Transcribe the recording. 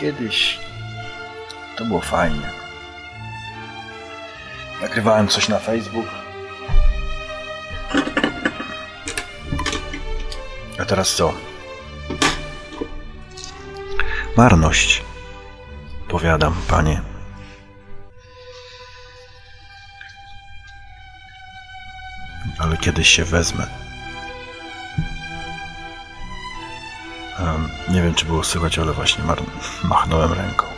kiedyś to było fajnie. Nagrywałem coś na Facebook. A teraz co? Marność. Powiadam, panie. Ale kiedyś się wezmę. Em, nie wiem, czy było słychać, ale właśnie machnąłem ręką.